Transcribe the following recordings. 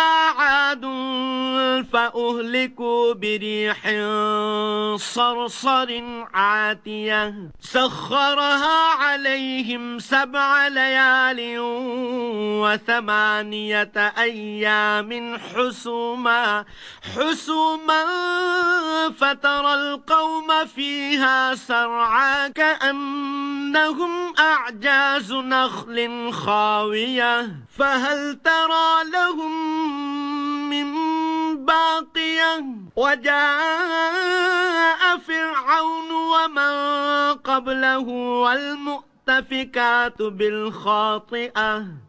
عاد فأهلكوا بريح صرصر عاتية سخرها عليهم سبع ليال وثمانية أيام حسوما حسوما فترى القوم فيها سرعا كأنهم أعجاز نخل خاوية. فهل ترى لهم من باقية؟ وجاء فرعون ومن قبله والمؤتفكات بالخاطئة.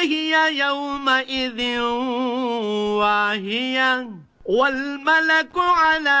فهي يومئذ واهية. والملك على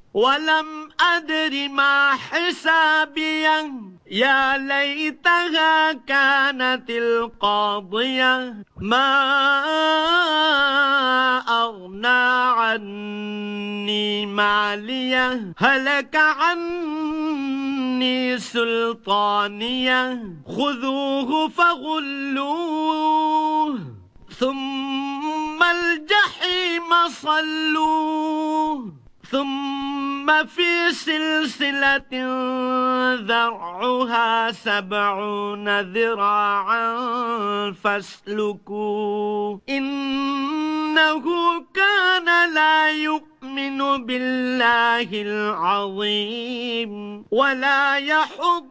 ولم أدر ما حسابيا. يا ليتها كانت القاضية. ما أغنى عني مالية. هلك عني سلطانية. خذوه فغلوه. ثم الجحيم صلوه. ثم في سلسلة ذرعها سبعون ذراعا فاسلكوا. إنه كان لا يؤمن بالله العظيم ولا يحض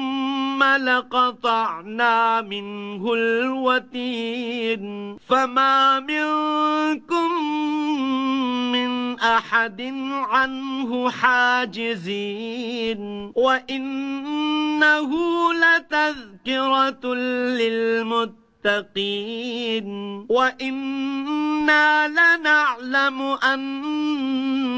لقطعنا منه الوتين فما منكم من أحد عنه حاجزين وإنه لتذكرة للمتقين وإنا لنعلم أن